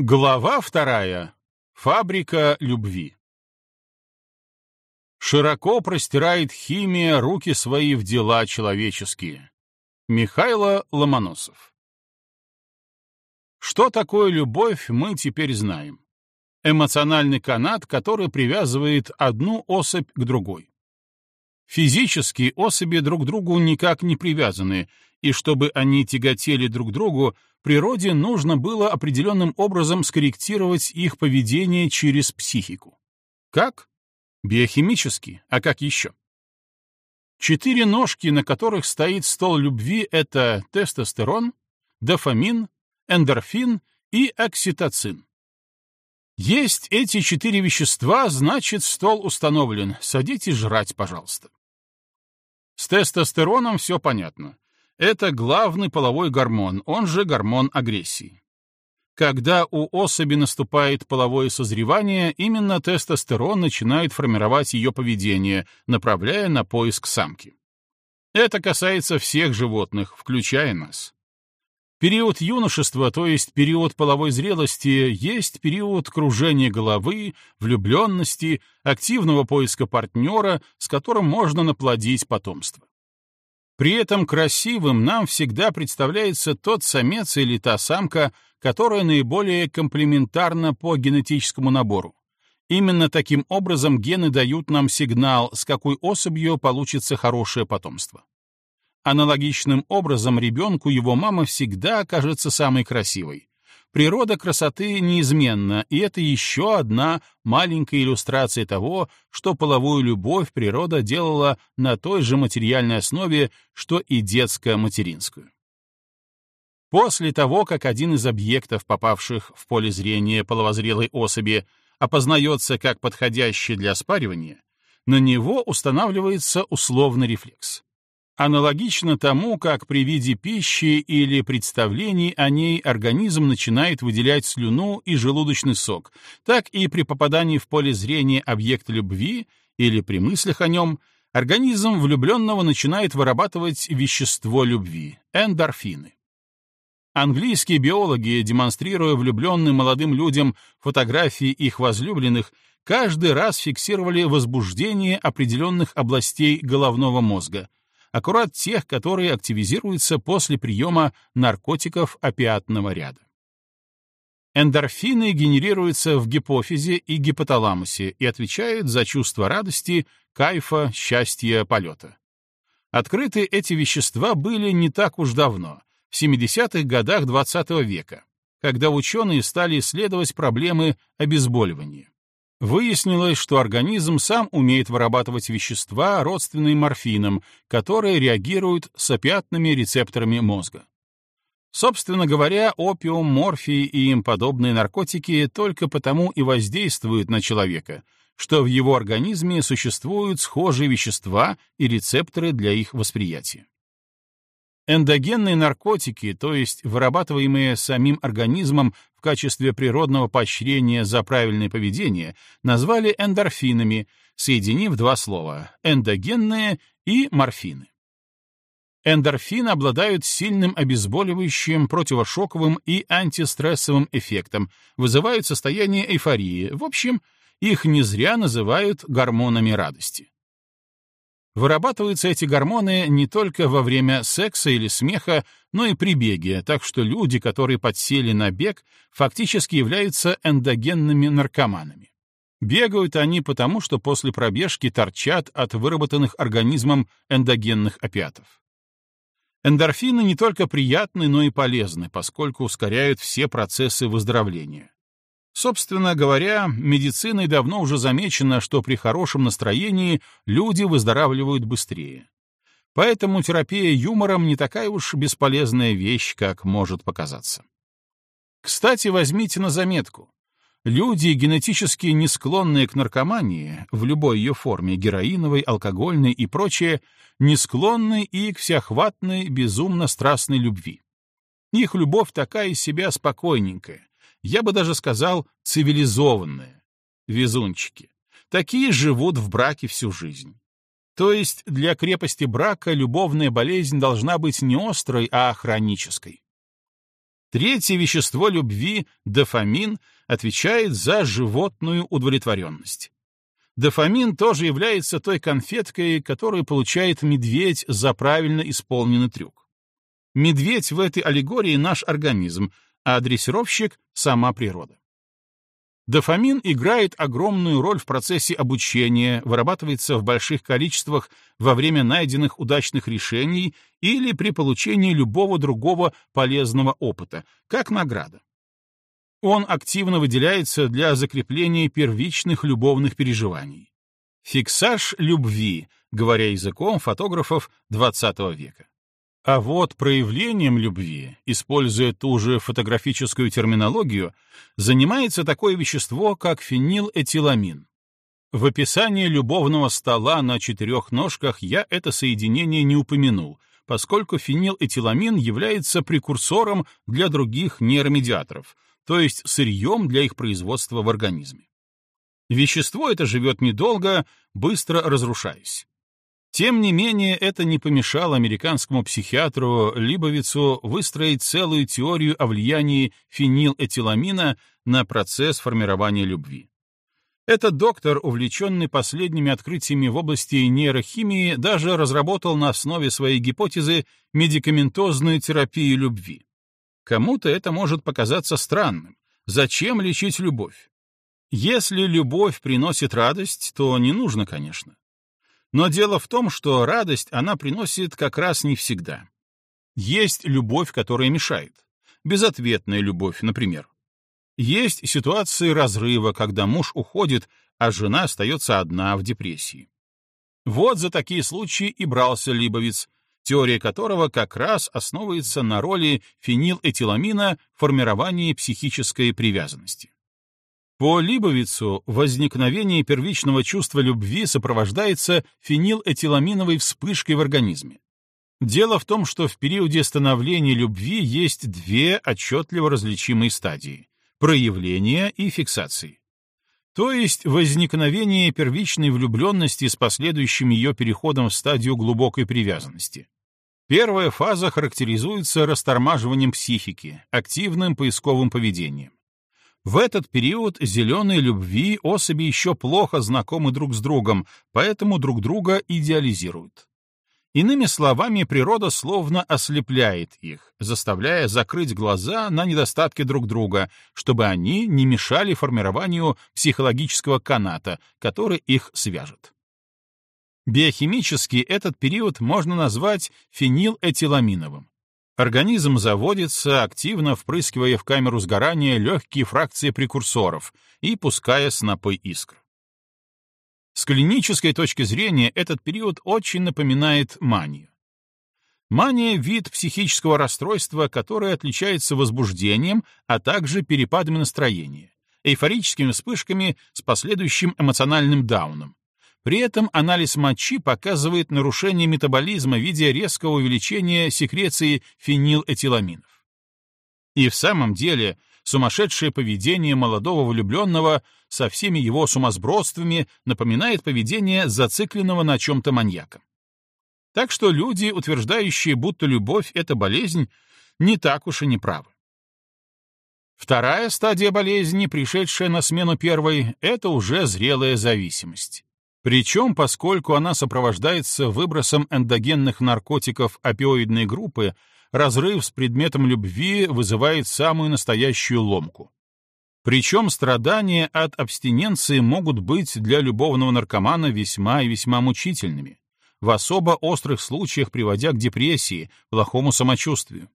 Глава вторая. Фабрика любви. Широко простирает химия руки свои в дела человеческие. Михайло Ломоносов. Что такое любовь, мы теперь знаем. Эмоциональный канат, который привязывает одну особь к другой. Физические особи друг к другу никак не привязаны, и чтобы они тяготели друг к другу, природе нужно было определенным образом скорректировать их поведение через психику. Как? Биохимически, а как еще? Четыре ножки, на которых стоит стол любви, это тестостерон, дофамин, эндорфин и окситоцин. Есть эти четыре вещества, значит, стол установлен. Садитесь жрать, пожалуйста. С тестостероном все понятно. Это главный половой гормон, он же гормон агрессии. Когда у особи наступает половое созревание, именно тестостерон начинает формировать ее поведение, направляя на поиск самки. Это касается всех животных, включая нас. Период юношества, то есть период половой зрелости, есть период кружения головы, влюбленности, активного поиска партнера, с которым можно наплодить потомство. При этом красивым нам всегда представляется тот самец или та самка, которая наиболее комплементарна по генетическому набору. Именно таким образом гены дают нам сигнал, с какой особью получится хорошее потомство. Аналогичным образом ребенку его мама всегда окажется самой красивой. Природа красоты неизменна, и это еще одна маленькая иллюстрация того, что половую любовь природа делала на той же материальной основе, что и детско-материнскую. После того, как один из объектов, попавших в поле зрения половозрелой особи, опознается как подходящий для спаривания, на него устанавливается условный рефлекс. Аналогично тому, как при виде пищи или представлений о ней организм начинает выделять слюну и желудочный сок, так и при попадании в поле зрения объекта любви или при мыслях о нем, организм влюбленного начинает вырабатывать вещество любви — эндорфины. Английские биологи, демонстрируя влюбленным молодым людям фотографии их возлюбленных, каждый раз фиксировали возбуждение определенных областей головного мозга — аккурат тех, которые активизируются после приема наркотиков опиатного ряда. Эндорфины генерируются в гипофизе и гипоталамусе и отвечают за чувство радости, кайфа, счастья, полета. Открыты эти вещества были не так уж давно, в 70-х годах XX -го века, когда ученые стали исследовать проблемы обезболивания. Выяснилось, что организм сам умеет вырабатывать вещества, родственные морфинам, которые реагируют с опиатными рецепторами мозга. Собственно говоря, опиум, морфий и им подобные наркотики только потому и воздействуют на человека, что в его организме существуют схожие вещества и рецепторы для их восприятия. Эндогенные наркотики, то есть вырабатываемые самим организмом в качестве природного поощрения за правильное поведение, назвали эндорфинами, соединив два слова — эндогенные и морфины. Эндорфины обладают сильным обезболивающим, противошоковым и антистрессовым эффектом, вызывают состояние эйфории. В общем, их не зря называют гормонами радости. Вырабатываются эти гормоны не только во время секса или смеха, но и при беге, так что люди, которые подсели на бег, фактически являются эндогенными наркоманами. Бегают они потому, что после пробежки торчат от выработанных организмом эндогенных опиатов. Эндорфины не только приятны, но и полезны, поскольку ускоряют все процессы выздоровления. Собственно говоря, медициной давно уже замечено, что при хорошем настроении люди выздоравливают быстрее. Поэтому терапия юмором не такая уж бесполезная вещь, как может показаться. Кстати, возьмите на заметку. Люди, генетически не склонные к наркомании, в любой ее форме, героиновой, алкогольной и прочее, не склонны и к всеохватной, безумно страстной любви. Их любовь такая из себя спокойненькая, я бы даже сказал, цивилизованные. Везунчики. Такие живут в браке всю жизнь. То есть для крепости брака любовная болезнь должна быть не острой, а хронической. Третье вещество любви, дофамин, отвечает за животную удовлетворенность. Дофамин тоже является той конфеткой, которую получает медведь за правильно исполненный трюк. Медведь в этой аллегории наш организм, а дрессировщик — сама природа. Дофамин играет огромную роль в процессе обучения, вырабатывается в больших количествах во время найденных удачных решений или при получении любого другого полезного опыта, как награда. Он активно выделяется для закрепления первичных любовных переживаний. Фиксаж любви, говоря языком фотографов XX века. А вот проявлением любви, используя ту же фотографическую терминологию, занимается такое вещество, как фенилэтиламин. В описании любовного стола на четырех ножках я это соединение не упомянул, поскольку фенилэтиламин является прекурсором для других нейромедиаторов, то есть сырьем для их производства в организме. Вещество это живет недолго, быстро разрушаясь. Тем не менее, это не помешало американскому психиатру Либовицу выстроить целую теорию о влиянии фенилэтиламина на процесс формирования любви. Этот доктор, увлеченный последними открытиями в области нейрохимии, даже разработал на основе своей гипотезы медикаментозную терапию любви. Кому-то это может показаться странным. Зачем лечить любовь? Если любовь приносит радость, то не нужно, конечно. Но дело в том, что радость она приносит как раз не всегда. Есть любовь, которая мешает. Безответная любовь, например. Есть ситуации разрыва, когда муж уходит, а жена остается одна в депрессии. Вот за такие случаи и брался Либовиц, теория которого как раз основывается на роли фенилэтиламина в формировании психической привязанности. По Либовицу возникновение первичного чувства любви сопровождается фенилэтиламиновой вспышкой в организме. Дело в том, что в периоде становления любви есть две отчетливо различимые стадии — проявление и фиксации. То есть возникновение первичной влюбленности с последующим ее переходом в стадию глубокой привязанности. Первая фаза характеризуется растормаживанием психики, активным поисковым поведением. В этот период зеленой любви особи еще плохо знакомы друг с другом, поэтому друг друга идеализируют. Иными словами, природа словно ослепляет их, заставляя закрыть глаза на недостатки друг друга, чтобы они не мешали формированию психологического каната, который их свяжет. Биохимически этот период можно назвать фенилэтиламиновым. Организм заводится, активно впрыскивая в камеру сгорания легкие фракции прекурсоров и пуская снопы искр. С клинической точки зрения этот период очень напоминает манию. Мания — вид психического расстройства, которое отличается возбуждением, а также перепадами настроения, эйфорическими вспышками с последующим эмоциональным дауном, при этом анализ мочи показывает нарушение метаболизма в виде резкого увеличения секреции фенилэтиламинов. И в самом деле сумасшедшее поведение молодого влюбленного со всеми его сумасбродствами напоминает поведение зацикленного на чем-то маньяка. Так что люди, утверждающие, будто любовь — это болезнь, не так уж и не правы. Вторая стадия болезни, пришедшая на смену первой, — это уже зрелая зависимость. Причем, поскольку она сопровождается выбросом эндогенных наркотиков опиоидной группы, разрыв с предметом любви вызывает самую настоящую ломку. Причем страдания от абстиненции могут быть для любовного наркомана весьма и весьма мучительными, в особо острых случаях приводя к депрессии, плохому самочувствию.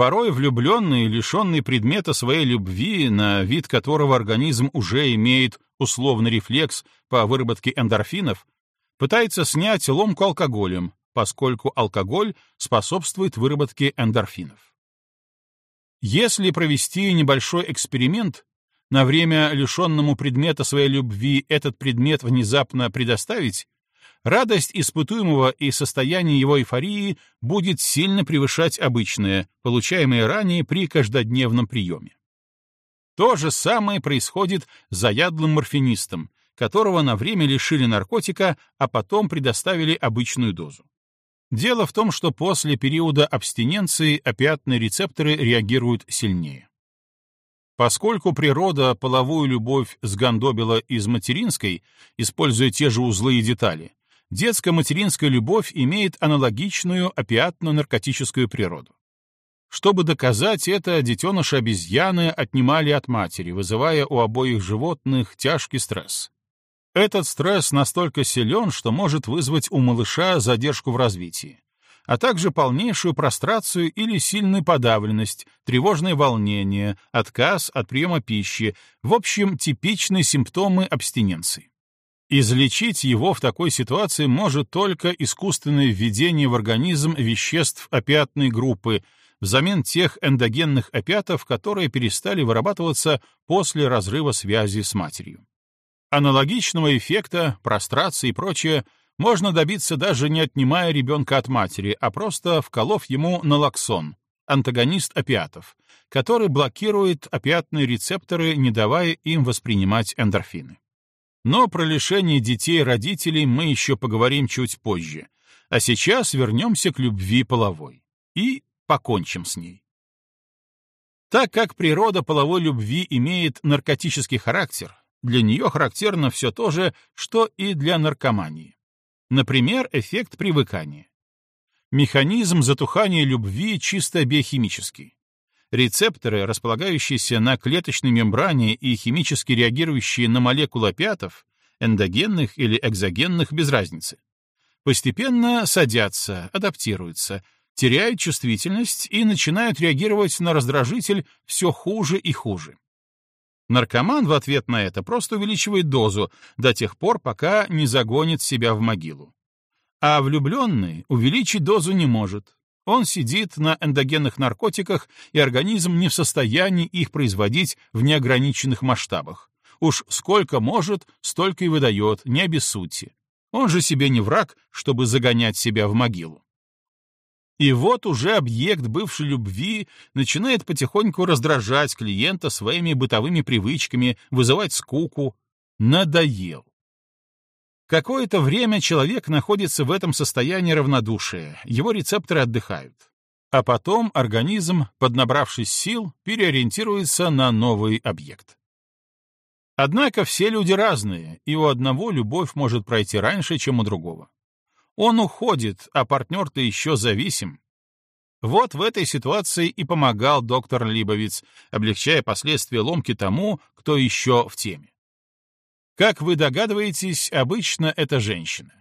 Порой влюбленный, лишенный предмета своей любви, на вид которого организм уже имеет условный рефлекс по выработке эндорфинов, пытается снять ломку алкоголем, поскольку алкоголь способствует выработке эндорфинов. Если провести небольшой эксперимент, на время лишенному предмета своей любви этот предмет внезапно предоставить, радость испытуемого и состояние его эйфории будет сильно превышать обычное, получаемое ранее при каждодневном приеме. То же самое происходит с заядлым морфинистом, которого на время лишили наркотика, а потом предоставили обычную дозу. Дело в том, что после периода абстиненции опиатные рецепторы реагируют сильнее. Поскольку природа половую любовь сгандобила из материнской, используя те же узлы и детали, детская материнская любовь имеет аналогичную опиатно-наркотическую природу. Чтобы доказать это, детеныши обезьяны отнимали от матери, вызывая у обоих животных тяжкий стресс. Этот стресс настолько силен, что может вызвать у малыша задержку в развитии, а также полнейшую прострацию или сильную подавленность, тревожное волнение, отказ от приема пищи, в общем, типичные симптомы абстиненции. Излечить его в такой ситуации может только искусственное введение в организм веществ опиатной группы, взамен тех эндогенных опиатов, которые перестали вырабатываться после разрыва связи с матерью. Аналогичного эффекта, прострации и прочее можно добиться даже не отнимая ребенка от матери, а просто вколов ему налоксон, антагонист опиатов, который блокирует опиатные рецепторы, не давая им воспринимать эндорфины. Но про лишение детей родителей мы еще поговорим чуть позже, а сейчас вернемся к любви половой и покончим с ней. Так как природа половой любви имеет наркотический характер, для нее характерно все то же, что и для наркомании. Например, эффект привыкания. Механизм затухания любви чисто биохимический. Рецепторы, располагающиеся на клеточной мембране и химически реагирующие на молекулы опиатов, эндогенных или экзогенных без разницы, постепенно садятся, адаптируются, теряют чувствительность и начинают реагировать на раздражитель все хуже и хуже. Наркоман в ответ на это просто увеличивает дозу до тех пор, пока не загонит себя в могилу. А влюбленный увеличить дозу не может. Он сидит на эндогенных наркотиках, и организм не в состоянии их производить в неограниченных масштабах. Уж сколько может, столько и выдает, не обессудьте. Он же себе не враг, чтобы загонять себя в могилу. И вот уже объект бывшей любви начинает потихоньку раздражать клиента своими бытовыми привычками, вызывать скуку. Надоел. Какое-то время человек находится в этом состоянии равнодушия, его рецепторы отдыхают. А потом организм, поднабравшись сил, переориентируется на новый объект. Однако все люди разные, и у одного любовь может пройти раньше, чем у другого. Он уходит, а партнер-то еще зависим. Вот в этой ситуации и помогал доктор Либовиц, облегчая последствия ломки тому, кто еще в теме. Как вы догадываетесь, обычно это женщина.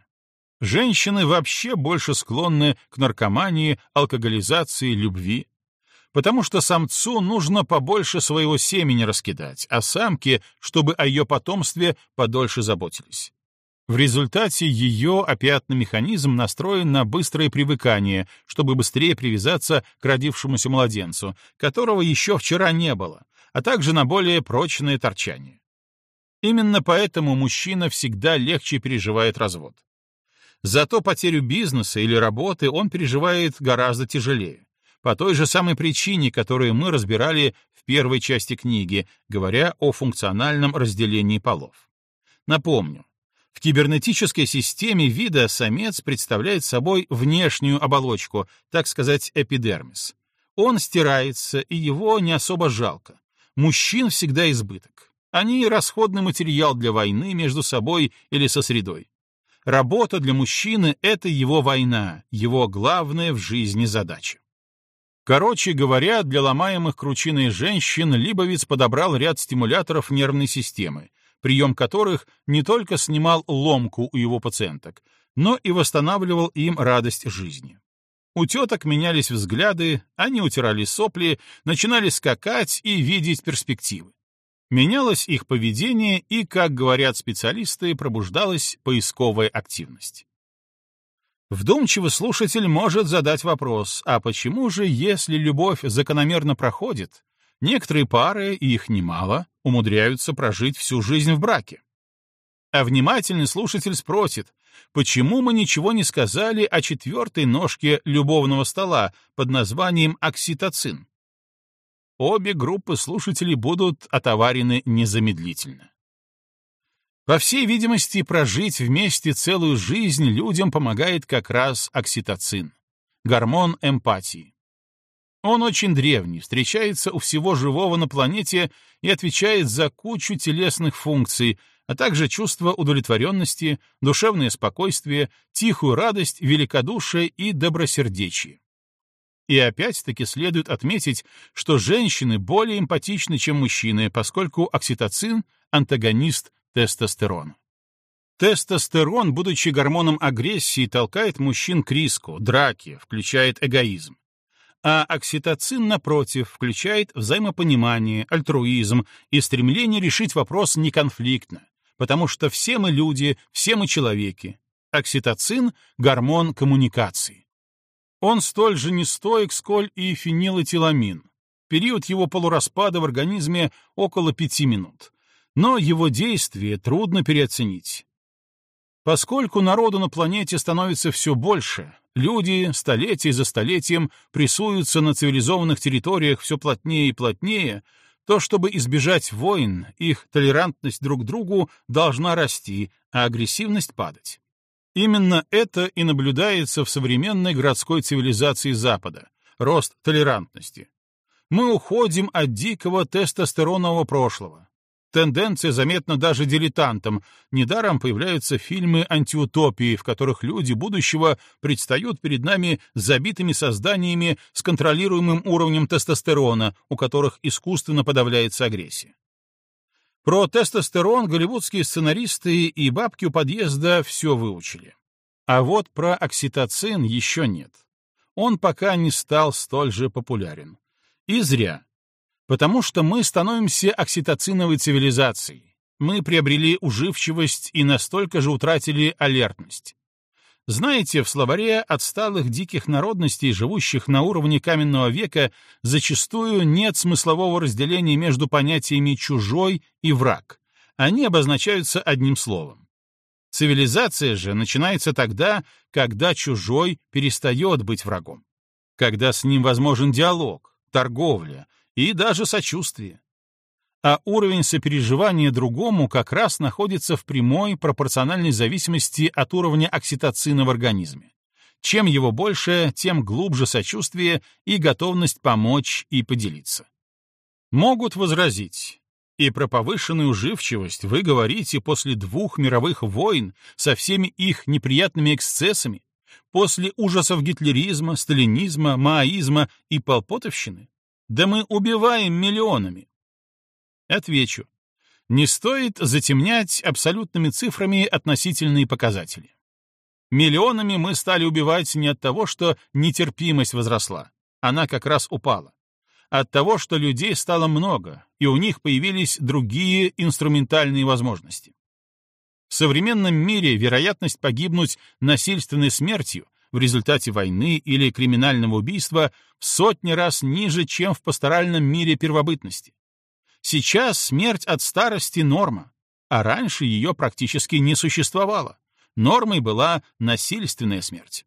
Женщины вообще больше склонны к наркомании, алкоголизации, любви, потому что самцу нужно побольше своего семени раскидать, а самке, чтобы о ее потомстве подольше заботились. В результате ее опиатный механизм настроен на быстрое привыкание, чтобы быстрее привязаться к родившемуся младенцу, которого еще вчера не было, а также на более прочное торчание. Именно поэтому мужчина всегда легче переживает развод. Зато потерю бизнеса или работы он переживает гораздо тяжелее, по той же самой причине, которую мы разбирали в первой части книги, говоря о функциональном разделении полов. Напомню, в кибернетической системе вида самец представляет собой внешнюю оболочку, так сказать, эпидермис. Он стирается, и его не особо жалко. Мужчин всегда избыток. Они расходный материал для войны между собой или со средой. Работа для мужчины — это его война, его главная в жизни задача. Короче говоря, для ломаемых кручиной женщин Либовиц подобрал ряд стимуляторов нервной системы, прием которых не только снимал ломку у его пациенток, но и восстанавливал им радость жизни. У теток менялись взгляды, они утирали сопли, начинали скакать и видеть перспективы. Менялось их поведение и, как говорят специалисты, пробуждалась поисковая активность. Вдумчивый слушатель может задать вопрос, а почему же, если любовь закономерно проходит, Некоторые пары, и их немало, умудряются прожить всю жизнь в браке. А внимательный слушатель спросит, почему мы ничего не сказали о четвертой ножке любовного стола под названием окситоцин? Обе группы слушателей будут отоварены незамедлительно. По всей видимости, прожить вместе целую жизнь людям помогает как раз окситоцин, гормон эмпатии. Он очень древний, встречается у всего живого на планете и отвечает за кучу телесных функций, а также чувство удовлетворенности, душевное спокойствие, тихую радость, великодушие и добросердечие. И опять-таки следует отметить, что женщины более эмпатичны, чем мужчины, поскольку окситоцин — антагонист тестостерона. Тестостерон, будучи гормоном агрессии, толкает мужчин к риску, драке, включает эгоизм. А окситоцин, напротив, включает взаимопонимание, альтруизм и стремление решить вопрос неконфликтно, потому что все мы люди, все мы человеки. Окситоцин — гормон коммуникации. Он столь же нестоек, сколь и фенилэтиламин. Период его полураспада в организме около пяти минут. Но его действие трудно переоценить. Поскольку народу на планете становится все больше, люди столетие за столетием прессуются на цивилизованных территориях все плотнее и плотнее, то, чтобы избежать войн, их толерантность друг к другу должна расти, а агрессивность падать. Именно это и наблюдается в современной городской цивилизации Запада — рост толерантности. Мы уходим от дикого тестостеронового прошлого. Тенденция заметна даже дилетантам. Недаром появляются фильмы антиутопии, в которых люди будущего предстают перед нами забитыми созданиями с контролируемым уровнем тестостерона, у которых искусственно подавляется агрессия. Про тестостерон голливудские сценаристы и бабки у подъезда все выучили. А вот про окситоцин еще нет. Он пока не стал столь же популярен. И зря. Потому что мы становимся окситоциновой цивилизацией. Мы приобрели уживчивость и настолько же утратили алертность. Знаете, в словаре отсталых диких народностей, живущих на уровне каменного века, зачастую нет смыслового разделения между понятиями «чужой» и «враг». Они обозначаются одним словом. Цивилизация же начинается тогда, когда чужой перестает быть врагом, когда с ним возможен диалог, торговля и даже сочувствие а уровень сопереживания другому как раз находится в прямой пропорциональной зависимости от уровня окситоцина в организме. Чем его больше, тем глубже сочувствие и готовность помочь и поделиться. Могут возразить, и про повышенную уживчивость вы говорите после двух мировых войн со всеми их неприятными эксцессами, после ужасов гитлеризма, сталинизма, маоизма и полпотовщины? Да мы убиваем миллионами. Отвечу. Не стоит затемнять абсолютными цифрами относительные показатели. Миллионами мы стали убивать не от того, что нетерпимость возросла. Она как раз упала. От того, что людей стало много, и у них появились другие инструментальные возможности. В современном мире вероятность погибнуть насильственной смертью в результате войны или криминального убийства в сотни раз ниже, чем в пасторальном мире первобытности. Сейчас смерть от старости — норма, а раньше ее практически не существовало. Нормой была насильственная смерть.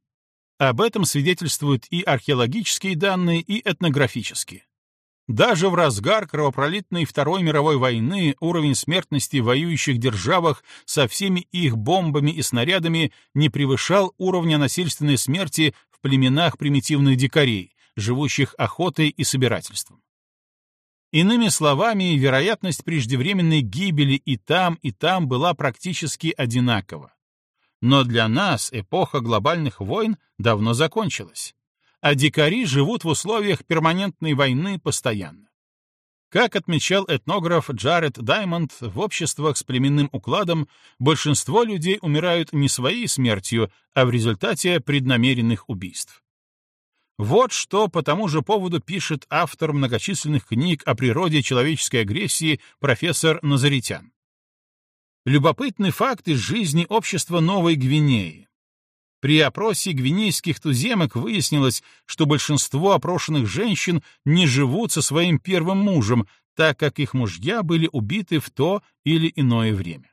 Об этом свидетельствуют и археологические данные, и этнографические. Даже в разгар кровопролитной Второй мировой войны уровень смертности в воюющих державах со всеми их бомбами и снарядами не превышал уровня насильственной смерти в племенах примитивных дикарей, живущих охотой и собирательством. Иными словами, вероятность преждевременной гибели и там, и там была практически одинакова. Но для нас эпоха глобальных войн давно закончилась, а дикари живут в условиях перманентной войны постоянно. Как отмечал этнограф Джаред Даймонд, в обществах с племенным укладом большинство людей умирают не своей смертью, а в результате преднамеренных убийств. Вот что по тому же поводу пишет автор многочисленных книг о природе человеческой агрессии профессор Назаритян. Любопытный факт из жизни общества Новой Гвинеи. При опросе гвинейских туземок выяснилось, что большинство опрошенных женщин не живут со своим первым мужем, так как их мужья были убиты в то или иное время.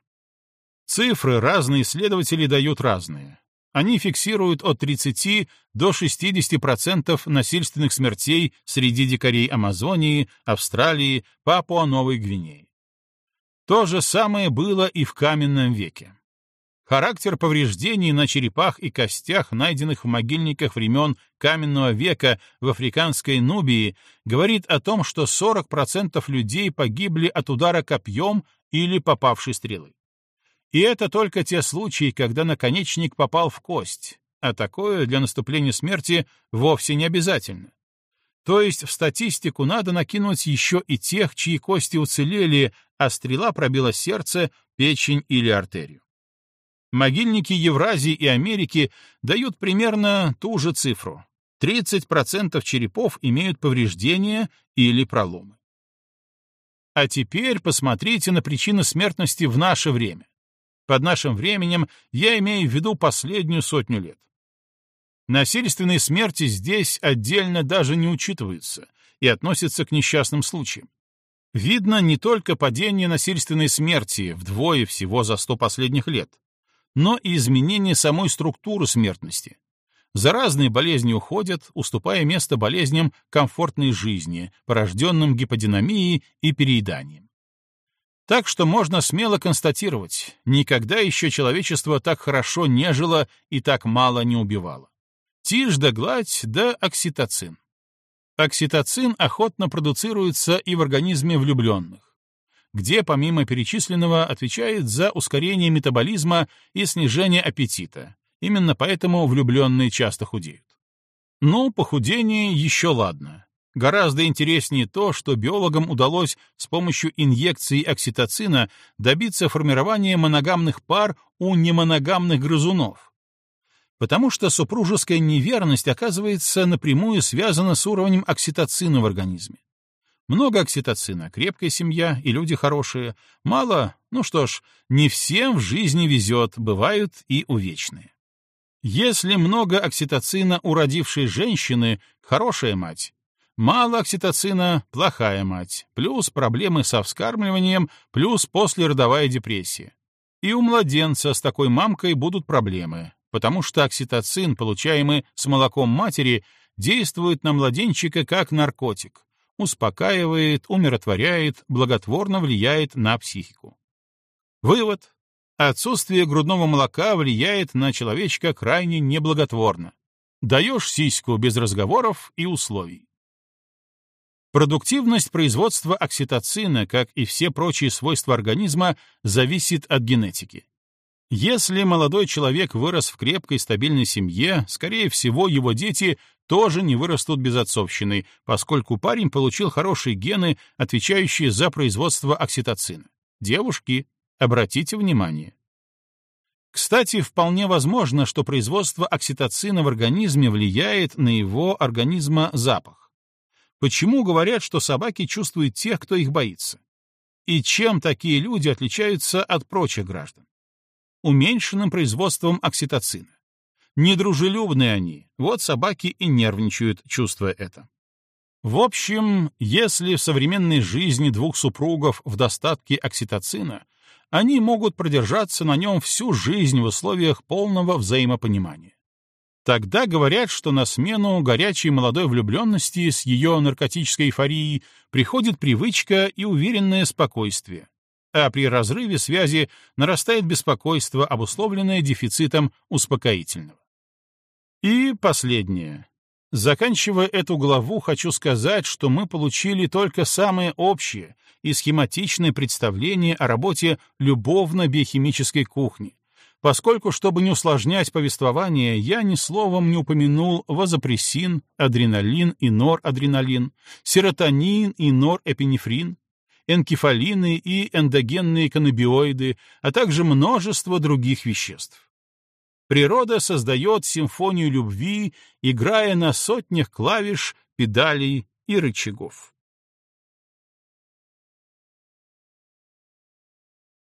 Цифры разные исследователи дают разные. Они фиксируют от 30 до 60% насильственных смертей среди дикарей Амазонии, Австралии, Папуа-Новой Гвинеи. То же самое было и в каменном веке. Характер повреждений на черепах и костях, найденных в могильниках времен каменного века в африканской Нубии, говорит о том, что 40% людей погибли от удара копьем или попавшей стрелой. И это только те случаи, когда наконечник попал в кость, а такое для наступления смерти вовсе не обязательно. То есть в статистику надо накинуть еще и тех, чьи кости уцелели, а стрела пробила сердце, печень или артерию. Могильники Евразии и Америки дают примерно ту же цифру. 30% черепов имеют повреждения или проломы. А теперь посмотрите на причины смертности в наше время. Под нашим временем я имею в виду последнюю сотню лет. Насильственные смерти здесь отдельно даже не учитываются и относятся к несчастным случаям. Видно не только падение насильственной смерти вдвое всего за сто последних лет, но и изменение самой структуры смертности. Заразные болезни уходят, уступая место болезням комфортной жизни, порожденным гиподинамией и перееданием. Так что можно смело констатировать, никогда еще человечество так хорошо не жило и так мало не убивало. Тишь да гладь да окситоцин. Окситоцин охотно продуцируется и в организме влюбленных где, помимо перечисленного, отвечает за ускорение метаболизма и снижение аппетита. Именно поэтому влюбленные часто худеют. Но похудение еще ладно. Гораздо интереснее то, что биологам удалось с помощью инъекции окситоцина добиться формирования моногамных пар у немоногамных грызунов. Потому что супружеская неверность, оказывается, напрямую связана с уровнем окситоцина в организме. Много окситоцина, крепкая семья и люди хорошие. Мало, ну что ж, не всем в жизни везет, бывают и увечные. Если много окситоцина у родившей женщины — хорошая мать. Мало окситоцина — плохая мать. Плюс проблемы со вскармливанием, плюс послеродовая депрессия. И у младенца с такой мамкой будут проблемы, потому что окситоцин, получаемый с молоком матери, действует на младенчика как наркотик успокаивает, умиротворяет, благотворно влияет на психику. Вывод. Отсутствие грудного молока влияет на человечка крайне неблаготворно. Даешь сиську без разговоров и условий. Продуктивность производства окситоцина, как и все прочие свойства организма, зависит от генетики. Если молодой человек вырос в крепкой стабильной семье, скорее всего, его дети тоже не вырастут без отцовщины, поскольку парень получил хорошие гены, отвечающие за производство окситоцина. Девушки, обратите внимание. Кстати, вполне возможно, что производство окситоцина в организме влияет на его организма запах. Почему говорят, что собаки чувствуют тех, кто их боится? И чем такие люди отличаются от прочих граждан? Уменьшенным производством окситоцина. Недружелюбные они, вот собаки и нервничают, чувствуя это. В общем, если в современной жизни двух супругов в достатке окситоцина, они могут продержаться на нем всю жизнь в условиях полного взаимопонимания. Тогда говорят, что на смену горячей молодой влюбленности с ее наркотической эйфорией приходит привычка и уверенное спокойствие, а при разрыве связи нарастает беспокойство, обусловленное дефицитом успокоительного. И последнее. Заканчивая эту главу, хочу сказать, что мы получили только самое общее и схематичное представление о работе любовно-биохимической кухни, поскольку, чтобы не усложнять повествование, я ни словом не упомянул вазопрессин, адреналин и норадреналин, серотонин и норэпинефрин, энкефалины и эндогенные каннабиоиды, а также множество других веществ. Природа создает симфонию любви, играя на сотнях клавиш, педалей и рычагов.